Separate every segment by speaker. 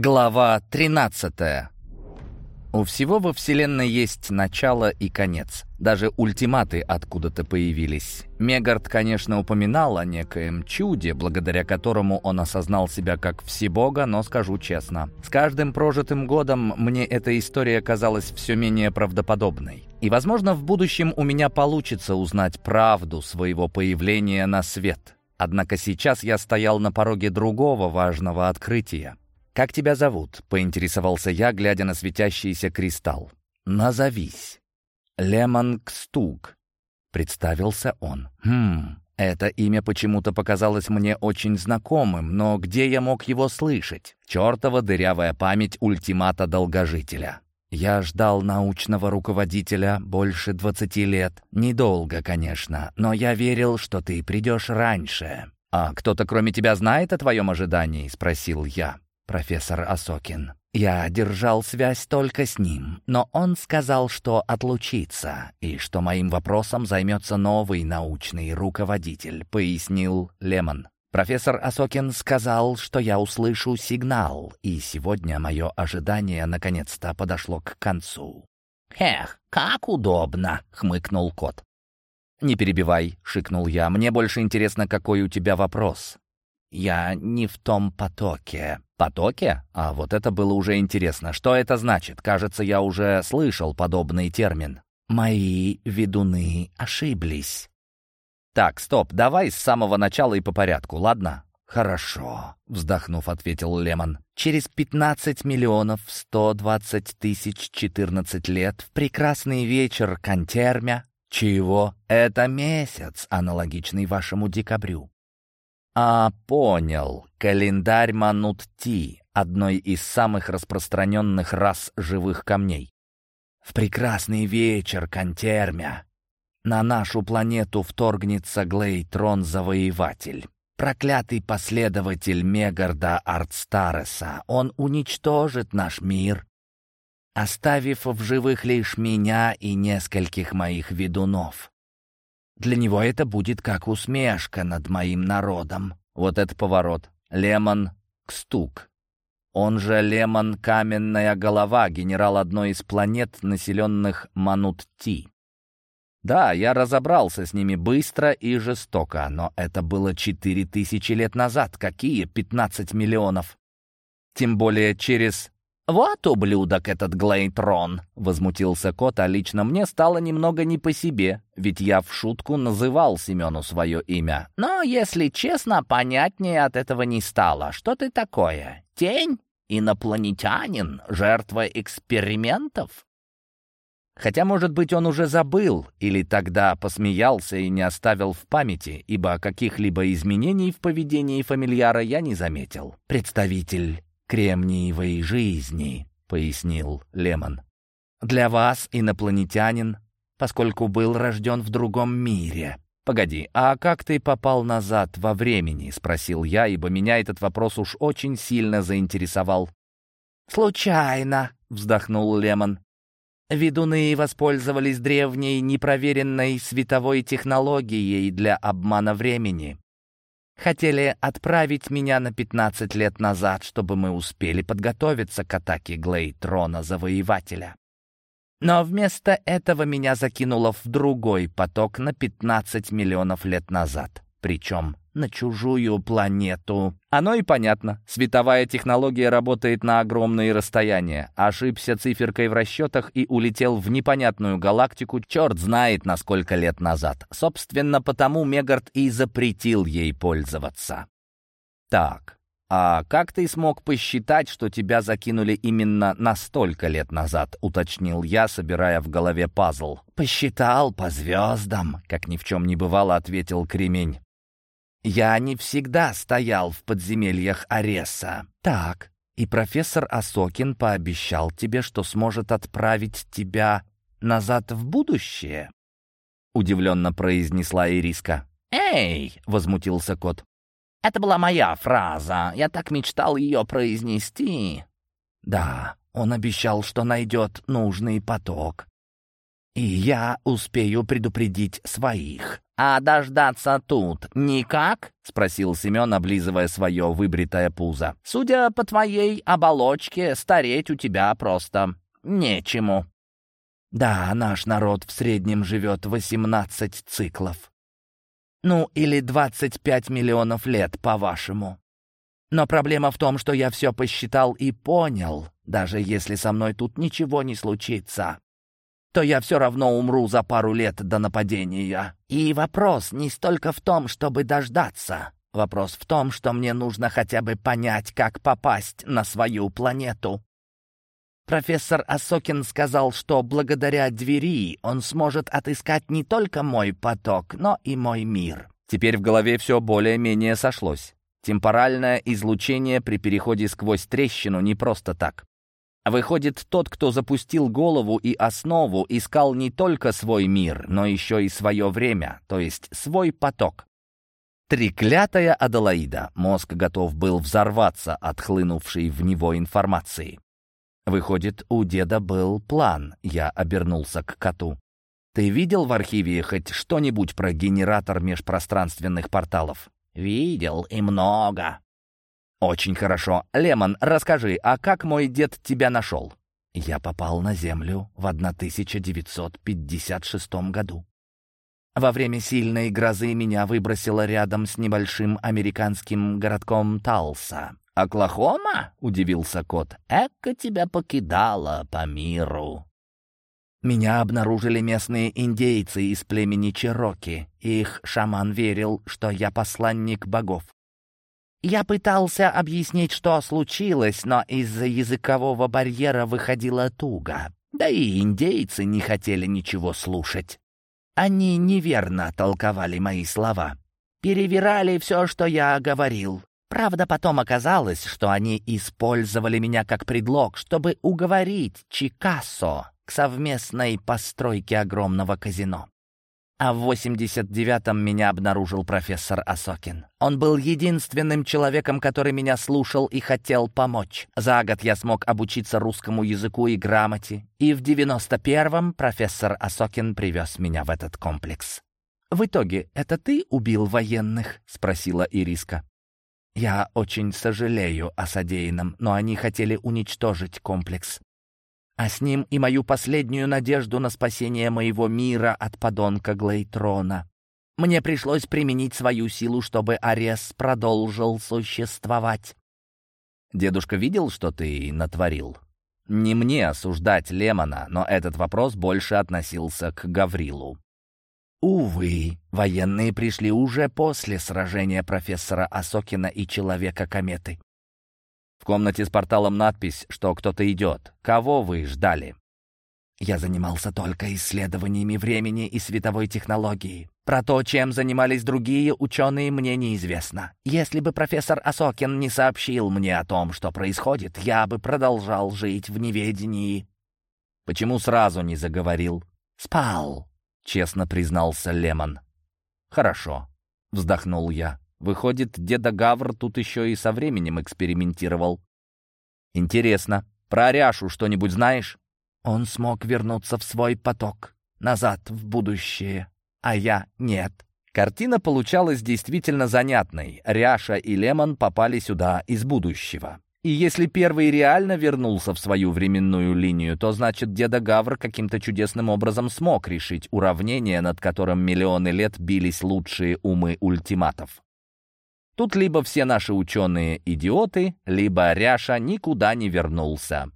Speaker 1: Глава 13 У всего во Вселенной есть начало и конец. Даже ультиматы откуда-то появились. Мегард, конечно, упоминал о некоем чуде, благодаря которому он осознал себя как всебога, но скажу честно, с каждым прожитым годом мне эта история казалась все менее правдоподобной. И, возможно, в будущем у меня получится узнать правду своего появления на свет. Однако сейчас я стоял на пороге другого важного открытия. «Как тебя зовут?» — поинтересовался я, глядя на светящийся кристалл. «Назовись». «Лемон Кстуг», — представился он. «Хм, это имя почему-то показалось мне очень знакомым, но где я мог его слышать? Чертова дырявая память ультимата долгожителя». Я ждал научного руководителя больше двадцати лет. Недолго, конечно, но я верил, что ты придешь раньше. «А кто-то кроме тебя знает о твоем ожидании?» — спросил я профессор Осокин. Я держал связь только с ним, но он сказал, что отлучится, и что моим вопросом займется новый научный руководитель, пояснил Лемон. Профессор Осокин сказал, что я услышу сигнал, и сегодня мое ожидание наконец-то подошло к концу. «Эх, как удобно!» — хмыкнул кот. «Не перебивай», — шикнул я. «Мне больше интересно, какой у тебя вопрос». «Я не в том потоке», «Потоке? А вот это было уже интересно. Что это значит? Кажется, я уже слышал подобный термин. Мои ведуны ошиблись. Так, стоп, давай с самого начала и по порядку, ладно? «Хорошо», — вздохнув, ответил Лемон. «Через 15 миллионов 120 тысяч 14 лет в прекрасный вечер Кантермя. Чего? Это месяц, аналогичный вашему декабрю. А, понял. Календарь Манут-Ти, одной из самых распространенных рас живых камней. В прекрасный вечер, Кантермя, на нашу планету вторгнется Глейтрон-завоеватель. Проклятый последователь Мегарда Артстареса. Он уничтожит наш мир, оставив в живых лишь меня и нескольких моих ведунов. Для него это будет как усмешка над моим народом. Вот это поворот. Лемон Кстук. Он же Лемон Каменная Голова, генерал одной из планет, населенных Манут-Ти. Да, я разобрался с ними быстро и жестоко, но это было четыре тысячи лет назад. Какие пятнадцать миллионов? Тем более через «Вот ублюдок этот Глейтрон!» — возмутился кот, а лично мне стало немного не по себе, ведь я в шутку называл Семену свое имя. «Но, если честно, понятнее от этого не стало. Что ты такое? Тень? Инопланетянин? Жертва экспериментов?» Хотя, может быть, он уже забыл или тогда посмеялся и не оставил в памяти, ибо каких-либо изменений в поведении фамильяра я не заметил. Представитель кремниевой жизни», — пояснил Лемон. «Для вас, инопланетянин, поскольку был рожден в другом мире». «Погоди, а как ты попал назад во времени?» — спросил я, ибо меня этот вопрос уж очень сильно заинтересовал. «Случайно», — вздохнул Лемон. «Ведуны воспользовались древней, непроверенной световой технологией для обмана времени. Хотели отправить меня на 15 лет назад, чтобы мы успели подготовиться к атаке Глейтрона Завоевателя. Но вместо этого меня закинуло в другой поток на 15 миллионов лет назад. Причем на чужую планету. Оно и понятно. Световая технология работает на огромные расстояния. Ошибся циферкой в расчетах и улетел в непонятную галактику, черт знает на сколько лет назад. Собственно, потому Мегард и запретил ей пользоваться. Так, «А как ты смог посчитать, что тебя закинули именно на столько лет назад?» — уточнил я, собирая в голове пазл. «Посчитал по звездам», — как ни в чем не бывало, ответил Кремень. Я не всегда стоял в подземельях Ареса. Так, и профессор Осокин пообещал тебе, что сможет отправить тебя назад в будущее?» Удивленно произнесла Ириска. «Эй!» — возмутился кот. «Это была моя фраза. Я так мечтал ее произнести». «Да, он обещал, что найдет нужный поток. И я успею предупредить своих. «А дождаться тут никак?» — спросил Семен, облизывая свое выбритое пузо. «Судя по твоей оболочке, стареть у тебя просто нечему». «Да, наш народ в среднем живет 18 циклов. Ну, или 25 миллионов лет, по-вашему. Но проблема в том, что я все посчитал и понял, даже если со мной тут ничего не случится то я все равно умру за пару лет до нападения. И вопрос не столько в том, чтобы дождаться. Вопрос в том, что мне нужно хотя бы понять, как попасть на свою планету. Профессор Асокин сказал, что благодаря двери он сможет отыскать не только мой поток, но и мой мир. Теперь в голове все более-менее сошлось. Темпоральное излучение при переходе сквозь трещину не просто так. Выходит, тот, кто запустил голову и основу, искал не только свой мир, но еще и свое время, то есть свой поток. Треклятая Аделаида. Мозг готов был взорваться от хлынувшей в него информации. Выходит, у деда был план. Я обернулся к коту. Ты видел в архиве хоть что-нибудь про генератор межпространственных порталов? Видел и много. «Очень хорошо. Лемон, расскажи, а как мой дед тебя нашел?» Я попал на Землю в 1956 году. Во время сильной грозы меня выбросило рядом с небольшим американским городком Талса. «Оклахома?» — удивился кот. «Эка тебя покидала по миру». Меня обнаружили местные индейцы из племени Чероки. Их шаман верил, что я посланник богов. Я пытался объяснить, что случилось, но из-за языкового барьера выходило туго. Да и индейцы не хотели ничего слушать. Они неверно толковали мои слова. Перевирали все, что я говорил. Правда, потом оказалось, что они использовали меня как предлог, чтобы уговорить Чикасо к совместной постройке огромного казино. А в 89-м меня обнаружил профессор Асокин. Он был единственным человеком, который меня слушал и хотел помочь. За год я смог обучиться русскому языку и грамоте, и в 91-м профессор Асокин привез меня в этот комплекс. «В итоге, это ты убил военных?» — спросила Ириска. «Я очень сожалею о содеянном, но они хотели уничтожить комплекс а с ним и мою последнюю надежду на спасение моего мира от подонка Глейтрона. Мне пришлось применить свою силу, чтобы Арес продолжил существовать. Дедушка видел, что ты натворил? Не мне осуждать Лемона, но этот вопрос больше относился к Гаврилу. Увы, военные пришли уже после сражения профессора Асокина и Человека-кометы. В комнате с порталом надпись, что кто-то идет. Кого вы ждали? Я занимался только исследованиями времени и световой технологии. Про то, чем занимались другие ученые, мне неизвестно. Если бы профессор Асокин не сообщил мне о том, что происходит, я бы продолжал жить в неведении. Почему сразу не заговорил? Спал, честно признался Лемон. Хорошо, вздохнул я. Выходит, деда Гавр тут еще и со временем экспериментировал. Интересно, про Ряшу что-нибудь знаешь? Он смог вернуться в свой поток, назад в будущее, а я нет. Картина получалась действительно занятной. Ряша и Лемон попали сюда из будущего. И если первый реально вернулся в свою временную линию, то значит деда Гавр каким-то чудесным образом смог решить уравнение, над которым миллионы лет бились лучшие умы ультиматов. Тут либо все наши ученые идиоты, либо Ряша никуда не вернулся.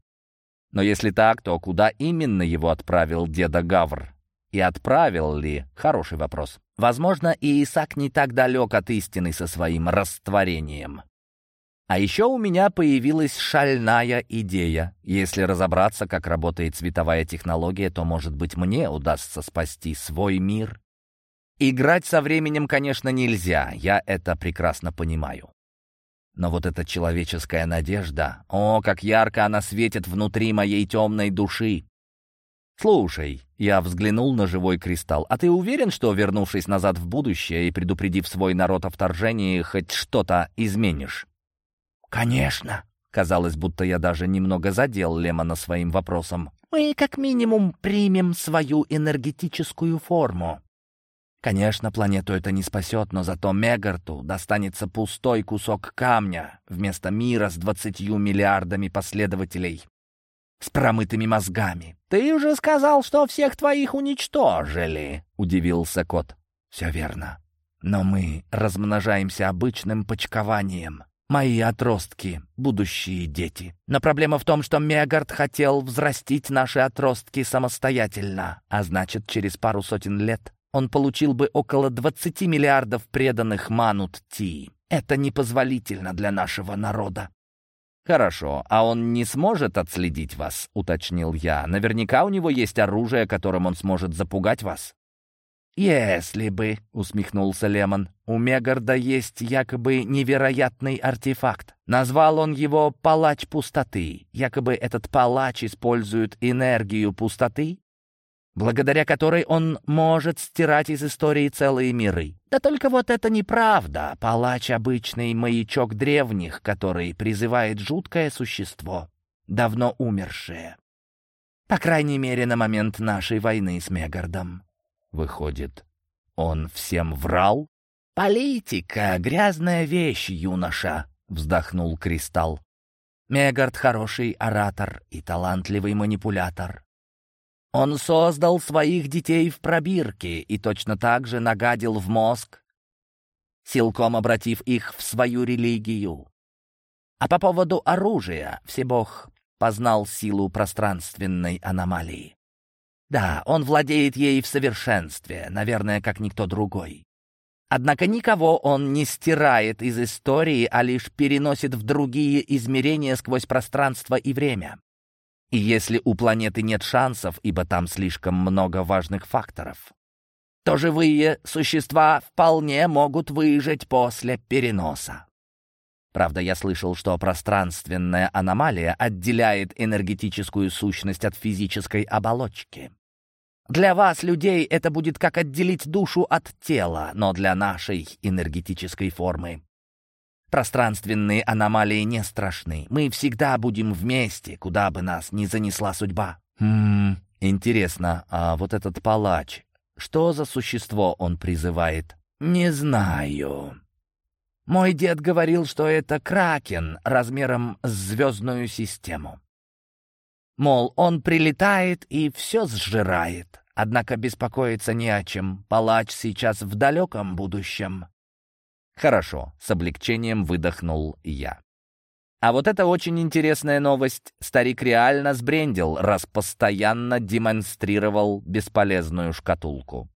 Speaker 1: Но если так, то куда именно его отправил деда Гавр? И отправил ли? Хороший вопрос. Возможно, и Исаак не так далек от истины со своим растворением. А еще у меня появилась шальная идея. Если разобраться, как работает световая технология, то, может быть, мне удастся спасти свой мир Играть со временем, конечно, нельзя, я это прекрасно понимаю. Но вот эта человеческая надежда, о, как ярко она светит внутри моей темной души. «Слушай», — я взглянул на живой кристалл, «а ты уверен, что, вернувшись назад в будущее и предупредив свой народ о вторжении, хоть что-то изменишь?» «Конечно», — казалось, будто я даже немного задел Лемона своим вопросом. «Мы как минимум примем свою энергетическую форму. Конечно, планету это не спасет, но зато Мегарту достанется пустой кусок камня вместо мира с двадцатью миллиардами последователей с промытыми мозгами. «Ты уже сказал, что всех твоих уничтожили», — удивился кот. «Все верно. Но мы размножаемся обычным почкованием. Мои отростки — будущие дети. Но проблема в том, что Мегард хотел взрастить наши отростки самостоятельно, а значит, через пару сотен лет он получил бы около 20 миллиардов преданных Манут-Ти. Это непозволительно для нашего народа. «Хорошо, а он не сможет отследить вас?» — уточнил я. «Наверняка у него есть оружие, которым он сможет запугать вас». «Если бы», — усмехнулся Лемон, — «у Мегарда есть якобы невероятный артефакт. Назвал он его «Палач пустоты». Якобы этот палач использует энергию пустоты благодаря которой он может стирать из истории целые миры. Да только вот это неправда. Палач — обычный маячок древних, который призывает жуткое существо, давно умершее. По крайней мере, на момент нашей войны с Мегардом. Выходит, он всем врал? «Политика — грязная вещь, юноша», — вздохнул Кристалл. Мегард — хороший оратор и талантливый манипулятор. Он создал своих детей в пробирке и точно так же нагадил в мозг, силком обратив их в свою религию. А по поводу оружия Всебог познал силу пространственной аномалии. Да, он владеет ей в совершенстве, наверное, как никто другой. Однако никого он не стирает из истории, а лишь переносит в другие измерения сквозь пространство и время. И если у планеты нет шансов, ибо там слишком много важных факторов, то живые существа вполне могут выжить после переноса. Правда, я слышал, что пространственная аномалия отделяет энергетическую сущность от физической оболочки. Для вас, людей, это будет как отделить душу от тела, но для нашей энергетической формы Пространственные аномалии не страшны. Мы всегда будем вместе, куда бы нас ни занесла судьба. Хм, интересно, а вот этот палач, что за существо он призывает? Не знаю. Мой дед говорил, что это кракен размером с звездную систему. Мол, он прилетает и все сжирает. Однако беспокоиться не о чем. Палач сейчас в далеком будущем. Хорошо, с облегчением выдохнул я. А вот это очень интересная новость. Старик реально сбрендил, раз постоянно демонстрировал бесполезную шкатулку.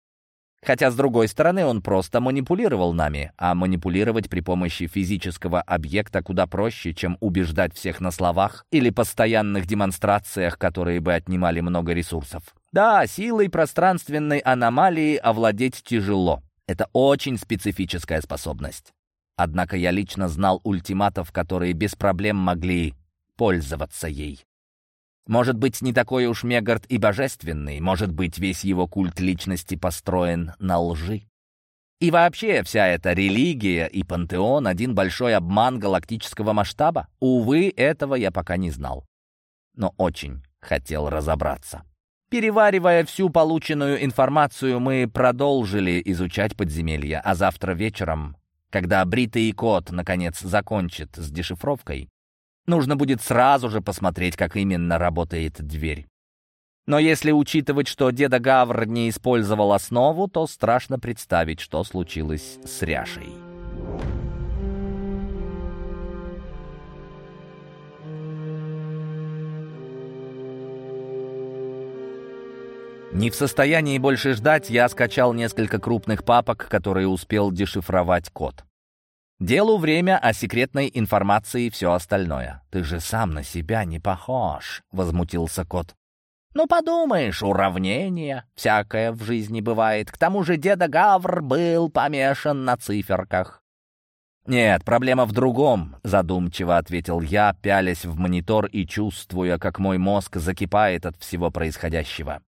Speaker 1: Хотя, с другой стороны, он просто манипулировал нами, а манипулировать при помощи физического объекта куда проще, чем убеждать всех на словах или постоянных демонстрациях, которые бы отнимали много ресурсов. Да, силой пространственной аномалии овладеть тяжело. Это очень специфическая способность. Однако я лично знал ультиматов, которые без проблем могли пользоваться ей. Может быть, не такой уж Мегард и божественный, может быть, весь его культ личности построен на лжи. И вообще, вся эта религия и пантеон — один большой обман галактического масштаба? Увы, этого я пока не знал. Но очень хотел разобраться. Переваривая всю полученную информацию, мы продолжили изучать подземелья, а завтра вечером, когда бритый кот, наконец, закончит с дешифровкой, нужно будет сразу же посмотреть, как именно работает дверь. Но если учитывать, что деда Гавр не использовал основу, то страшно представить, что случилось с Ряшей. Не в состоянии больше ждать, я скачал несколько крупных папок, которые успел дешифровать код. Делу время, а секретной информации все остальное. «Ты же сам на себя не похож», — возмутился кот. «Ну, подумаешь, уравнение. Всякое в жизни бывает. К тому же деда Гавр был помешан на циферках». «Нет, проблема в другом», — задумчиво ответил я, пялясь в монитор и чувствуя, как мой мозг закипает от всего происходящего.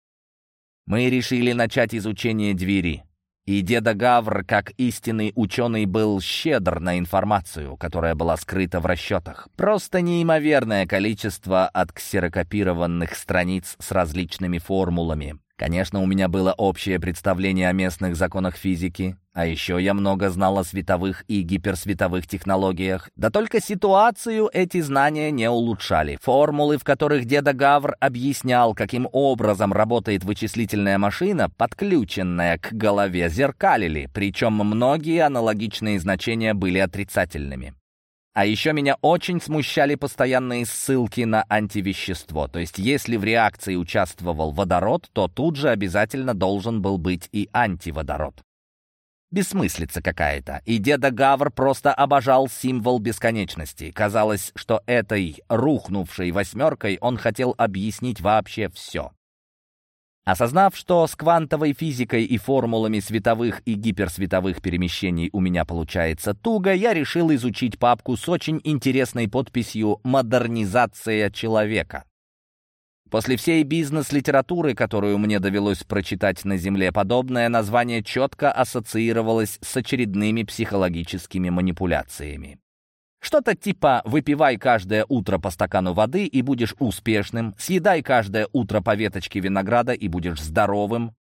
Speaker 1: Мы решили начать изучение двери. И деда Гавр, как истинный ученый, был щедр на информацию, которая была скрыта в расчетах. Просто неимоверное количество отксерокопированных страниц с различными формулами. Конечно, у меня было общее представление о местных законах физики, а еще я много знал о световых и гиперсветовых технологиях. Да только ситуацию эти знания не улучшали. Формулы, в которых деда Гавр объяснял, каким образом работает вычислительная машина, подключенная к голове, зеркалили, причем многие аналогичные значения были отрицательными. А еще меня очень смущали постоянные ссылки на антивещество. То есть, если в реакции участвовал водород, то тут же обязательно должен был быть и антиводород. Бессмыслица какая-то. И деда Гавр просто обожал символ бесконечности. Казалось, что этой рухнувшей восьмеркой он хотел объяснить вообще все. Осознав, что с квантовой физикой и формулами световых и гиперсветовых перемещений у меня получается туго, я решил изучить папку с очень интересной подписью «Модернизация человека». После всей бизнес-литературы, которую мне довелось прочитать на Земле, подобное название четко ассоциировалось с очередными психологическими манипуляциями. Что-то типа «выпивай каждое утро по стакану воды и будешь успешным», «съедай каждое утро по веточке винограда и будешь здоровым»,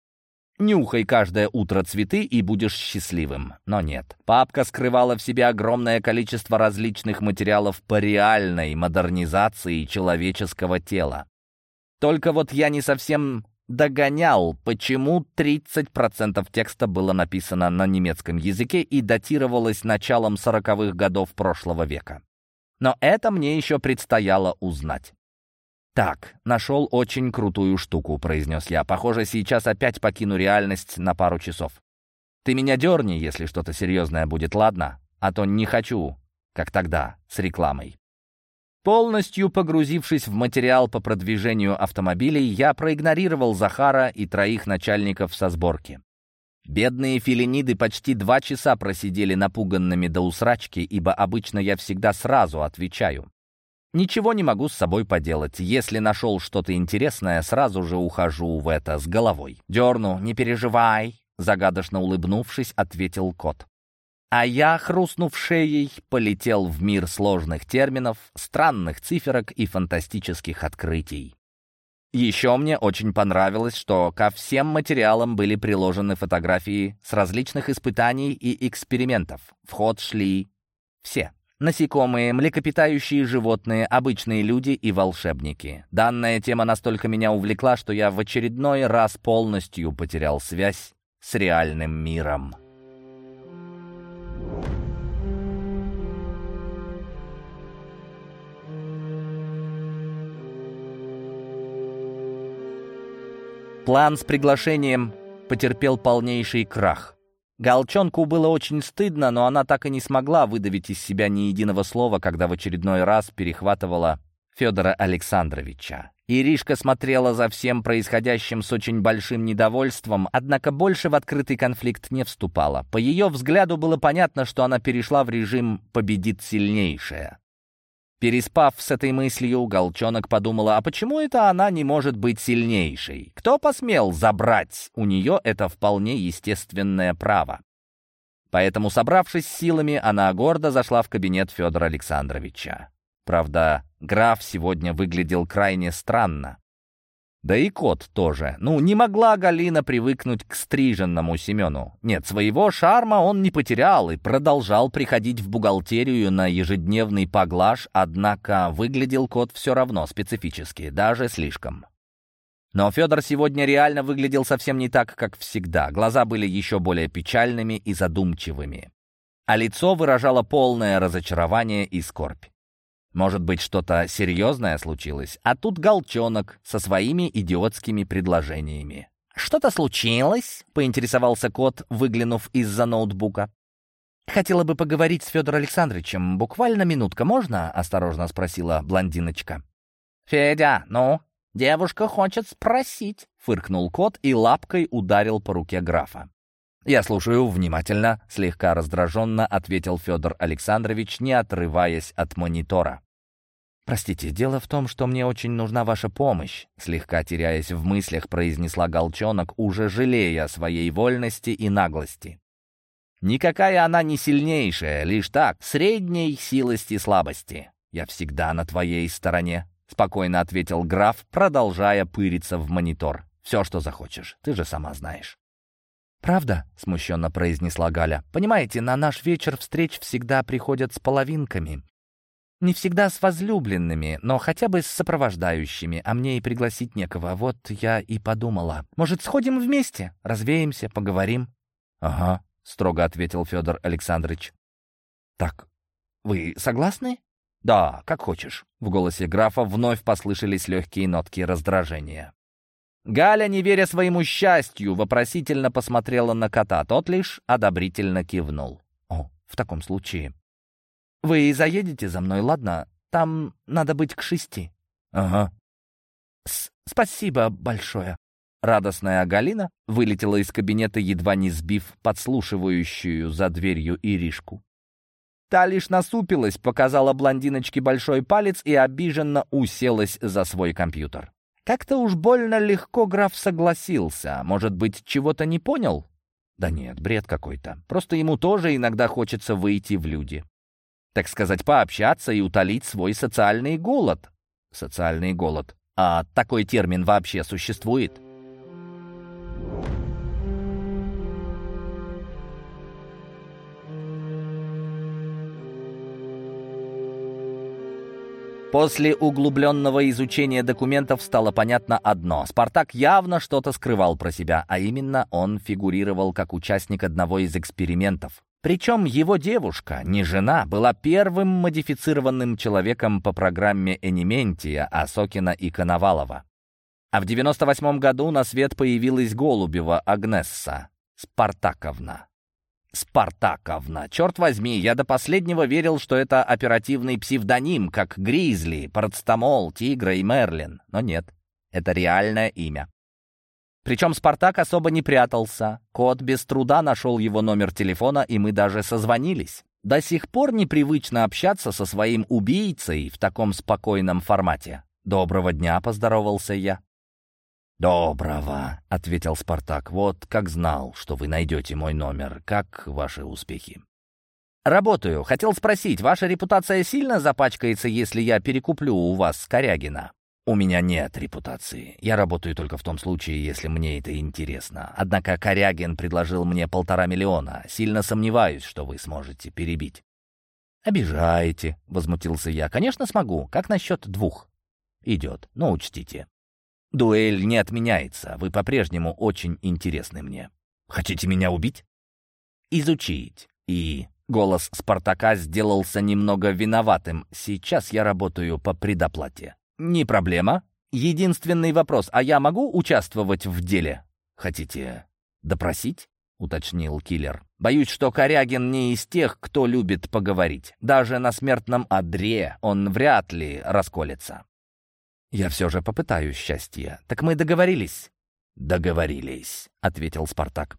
Speaker 1: «нюхай каждое утро цветы и будешь счастливым». Но нет. Папка скрывала в себе огромное количество различных материалов по реальной модернизации человеческого тела. Только вот я не совсем догонял, почему 30% текста было написано на немецком языке и датировалось началом 40-х годов прошлого века. Но это мне еще предстояло узнать. «Так, нашел очень крутую штуку», — произнес я. «Похоже, сейчас опять покину реальность на пару часов. Ты меня дерни, если что-то серьезное будет, ладно? А то не хочу, как тогда, с рекламой». Полностью погрузившись в материал по продвижению автомобилей, я проигнорировал Захара и троих начальников со сборки. Бедные филиниды почти два часа просидели напуганными до усрачки, ибо обычно я всегда сразу отвечаю. Ничего не могу с собой поделать. Если нашел что-то интересное, сразу же ухожу в это с головой. «Дерну, не переживай», — загадочно улыбнувшись, ответил кот. А я, хрустнув шеей, полетел в мир сложных терминов, странных циферок и фантастических открытий. Еще мне очень понравилось, что ко всем материалам были приложены фотографии с различных испытаний и экспериментов. В ход шли все. Насекомые, млекопитающие животные, обычные люди и волшебники. Данная тема настолько меня увлекла, что я в очередной раз полностью потерял связь с реальным миром. План с приглашением потерпел полнейший крах. Галчонку было очень стыдно, но она так и не смогла выдавить из себя ни единого слова, когда в очередной раз перехватывала Федора Александровича. Иришка смотрела за всем происходящим с очень большим недовольством, однако больше в открытый конфликт не вступала. По ее взгляду было понятно, что она перешла в режим «победит сильнейшая». Переспав с этой мыслью, Голчонок подумала, а почему это она не может быть сильнейшей? Кто посмел забрать у нее это вполне естественное право? Поэтому, собравшись силами, она гордо зашла в кабинет Федора Александровича. Правда, граф сегодня выглядел крайне странно. Да и кот тоже. Ну, не могла Галина привыкнуть к стриженному Семену. Нет, своего шарма он не потерял и продолжал приходить в бухгалтерию на ежедневный поглаж, однако выглядел кот все равно специфически, даже слишком. Но Федор сегодня реально выглядел совсем не так, как всегда. Глаза были еще более печальными и задумчивыми. А лицо выражало полное разочарование и скорбь. Может быть, что-то серьезное случилось, а тут Голчонок со своими идиотскими предложениями. «Что-то случилось?» — поинтересовался кот, выглянув из-за ноутбука. «Хотела бы поговорить с Федором Александровичем. Буквально минутка, можно?» — осторожно спросила блондиночка. «Федя, ну, девушка хочет спросить», — фыркнул кот и лапкой ударил по руке графа. «Я слушаю внимательно», — слегка раздраженно ответил Федор Александрович, не отрываясь от монитора. «Простите, дело в том, что мне очень нужна ваша помощь», слегка теряясь в мыслях, произнесла Голчонок, уже жалея о своей вольности и наглости. «Никакая она не сильнейшая, лишь так, средней силости слабости. Я всегда на твоей стороне», — спокойно ответил граф, продолжая пыриться в монитор. Все, что захочешь. Ты же сама знаешь».
Speaker 2: «Правда?» — смущенно произнесла Галя. «Понимаете, на наш вечер встреч всегда приходят с половинками. Не всегда с возлюбленными, но хотя бы с сопровождающими, а мне и пригласить некого. Вот я и подумала. Может, сходим вместе? Развеемся, поговорим?»
Speaker 1: «Ага», — строго ответил Федор Александрович.
Speaker 2: «Так, вы согласны?»
Speaker 1: «Да, как хочешь». В голосе графа вновь послышались легкие нотки раздражения. Галя, не веря своему счастью, вопросительно посмотрела на кота. Тот лишь одобрительно кивнул.
Speaker 2: «О, в таком случае...» «Вы заедете за мной, ладно? Там надо быть к шести».
Speaker 1: «Ага».
Speaker 2: С «Спасибо большое».
Speaker 1: Радостная Галина вылетела из кабинета, едва не сбив подслушивающую за дверью Иришку. Та лишь насупилась, показала блондиночке большой палец и обиженно уселась за свой компьютер. Как-то уж больно легко граф согласился. Может быть, чего-то не понял? Да нет, бред какой-то. Просто ему тоже иногда хочется выйти в люди. Так сказать, пообщаться и утолить свой социальный голод. Социальный голод. А такой термин вообще существует? После углубленного изучения документов стало понятно одно. Спартак явно что-то скрывал про себя, а именно он фигурировал как участник одного из экспериментов. Причем его девушка, не жена, была первым модифицированным человеком по программе Эниментия Осокина и Коновалова. А в 98 году на свет появилась Голубева Агнесса Спартаковна. Спартаковна. Черт возьми, я до последнего верил, что это оперативный псевдоним, как Гризли, Парацетамол, Тигра и Мерлин. Но нет, это реальное имя. Причем Спартак особо не прятался. Кот без труда нашел его номер телефона, и мы даже созвонились. До сих пор непривычно общаться со своим убийцей в таком спокойном формате. «Доброго дня», — поздоровался я. «Доброго», — ответил Спартак. «Вот как знал, что вы найдете мой номер. Как ваши успехи?» «Работаю. Хотел спросить, ваша репутация сильно запачкается, если я перекуплю у вас Корягина?» «У меня нет репутации. Я работаю только в том случае, если мне это интересно. Однако Корягин предложил мне полтора миллиона. Сильно сомневаюсь, что вы сможете перебить». «Обижаете», — возмутился я. «Конечно смогу. Как насчет двух?» «Идет. Но учтите. Дуэль не отменяется. Вы по-прежнему очень интересны мне. Хотите меня убить? Изучить. И голос Спартака сделался немного виноватым. Сейчас я работаю по предоплате. Не проблема. Единственный вопрос, а я могу участвовать в деле? Хотите допросить? уточнил киллер. Боюсь, что Корягин не из тех, кто любит поговорить. Даже на смертном одре он вряд ли расколется. «Я все же попытаюсь счастья. Так мы договорились?» «Договорились», — ответил Спартак.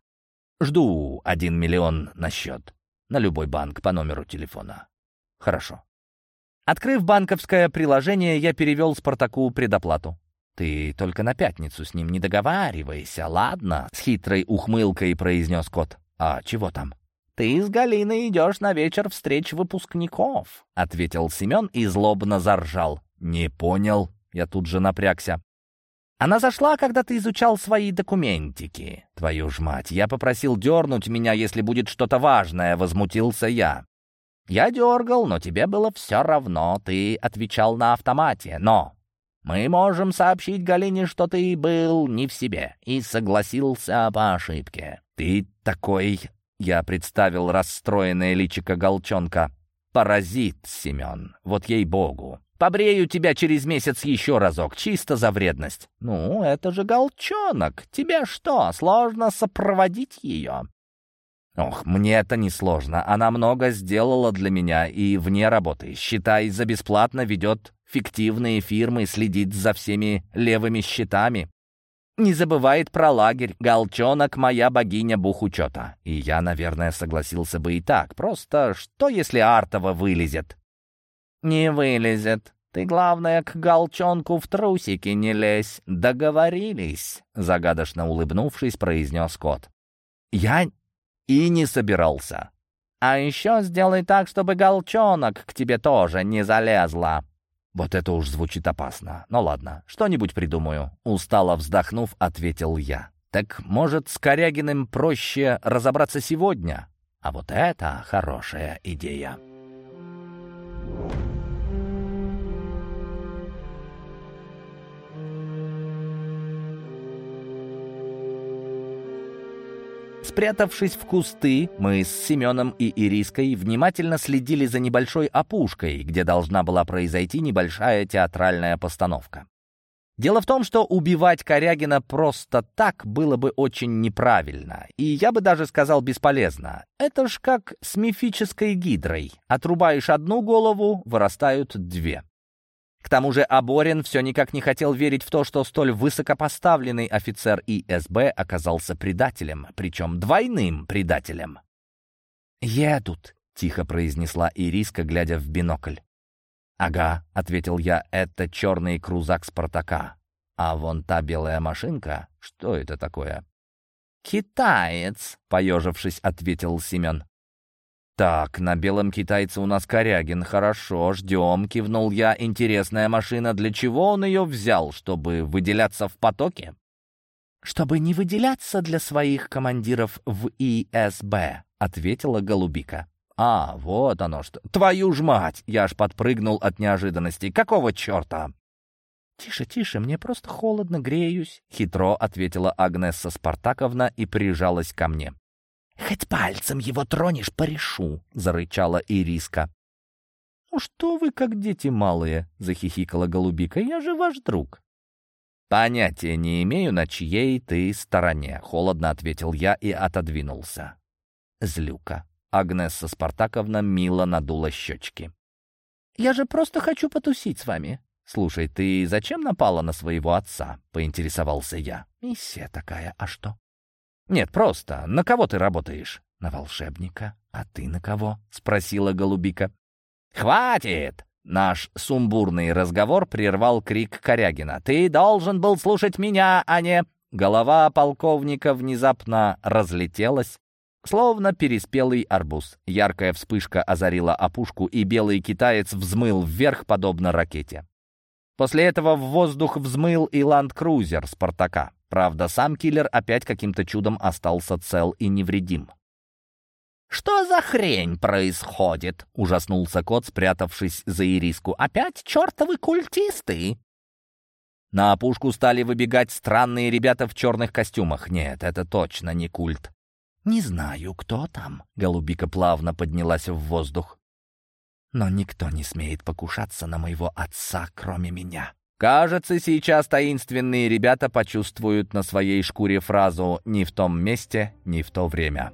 Speaker 1: «Жду один миллион на счет. На любой банк по номеру телефона». «Хорошо». Открыв банковское приложение, я перевел Спартаку предоплату. «Ты только на пятницу с ним не договаривайся, ладно?» С хитрой ухмылкой произнес кот. «А чего там?» «Ты с Галиной идешь на вечер встреч выпускников», — ответил Семен и злобно заржал. «Не понял», я тут же напрягся. Она зашла, когда ты изучал свои документики. Твою ж мать, я попросил дернуть меня, если будет что-то важное, возмутился я. Я дергал, но тебе было все равно, ты отвечал на автомате. Но мы можем сообщить Галине, что ты был не в себе и согласился по ошибке. Ты такой... Я представил расстроенное личико Голчонка. Паразит, Семен, вот ей-богу. Побрею тебя через месяц еще разок, чисто за вредность». «Ну, это же голчонок. Тебе что, сложно сопроводить ее?» «Ох, мне это не сложно. Она много сделала для меня и вне работы. Считай, за бесплатно ведет фиктивные фирмы, следит за всеми левыми счетами. Не забывает про лагерь. Голчонок — моя богиня бухучета. И я, наверное, согласился бы и так. Просто что, если Артова вылезет?» «Не вылезет. Ты, главное, к голчонку в трусики не лезь. Договорились», — загадочно улыбнувшись, произнес кот. «Я и не собирался. А еще сделай так, чтобы голчонок к тебе тоже не залезла». Вот это уж звучит опасно. Ну ладно, что-нибудь придумаю. Устало вздохнув, ответил я. Так, может, с Корягиным проще разобраться сегодня? А вот это хорошая идея. Спрятавшись в кусты, мы с Семеном и Ириской внимательно следили за небольшой опушкой, где должна была произойти небольшая театральная постановка. Дело в том, что убивать Корягина просто так было бы очень неправильно, и я бы даже сказал бесполезно. Это ж как с мифической гидрой. Отрубаешь одну голову, вырастают две. К тому же Аборин все никак не хотел верить в то, что столь высокопоставленный офицер ИСБ оказался предателем, причем двойным предателем. «Едут», — тихо произнесла Ириска, глядя в бинокль. «Ага», — ответил я, — «это черный крузак Спартака. А вон та белая машинка, что это такое?» «Китаец», — поежившись, ответил Семен. «Так, на белом китайце у нас Корягин. Хорошо, ждем», — кивнул я. «Интересная машина. Для чего он ее взял? Чтобы выделяться в потоке?» «Чтобы не выделяться для своих командиров в ИСБ», — ответила Голубика. «А, вот оно что! Твою ж мать!» Я аж подпрыгнул от неожиданности. «Какого черта?» «Тише, тише, мне просто холодно, греюсь», — хитро ответила Агнесса Спартаковна и прижалась ко мне. «Хоть пальцем его тронешь, порешу!» — зарычала Ириска. «Ну что вы, как дети малые!» — захихикала голубика. «Я же ваш друг!» «Понятия не имею, на чьей ты стороне», — холодно ответил я и отодвинулся. Злюка. Агнесса Спартаковна мило надула щечки. «Я же просто хочу потусить с вами». «Слушай, ты зачем напала на своего отца?» — поинтересовался я. «Миссия такая, а что?» «Нет, просто. На кого ты работаешь?» «На волшебника. А ты на кого?» — спросила голубика. «Хватит!» Наш сумбурный разговор прервал крик Корягина. «Ты должен был слушать меня, а не...» Голова полковника внезапно разлетелась, словно переспелый арбуз. Яркая вспышка озарила опушку, и белый китаец взмыл вверх, подобно ракете. После этого в воздух взмыл и ланд-крузер «Спартака». Правда, сам киллер опять каким-то чудом остался цел и невредим. «Что за хрень происходит?» — ужаснулся кот, спрятавшись за ириску. «Опять чертовы культисты!» На опушку стали выбегать странные ребята в черных костюмах. Нет, это точно не культ. «Не знаю, кто там», — голубика плавно поднялась в воздух но никто не смеет покушаться на моего отца, кроме меня. Кажется, сейчас таинственные ребята почувствуют на своей шкуре фразу «не в том месте, не в то время».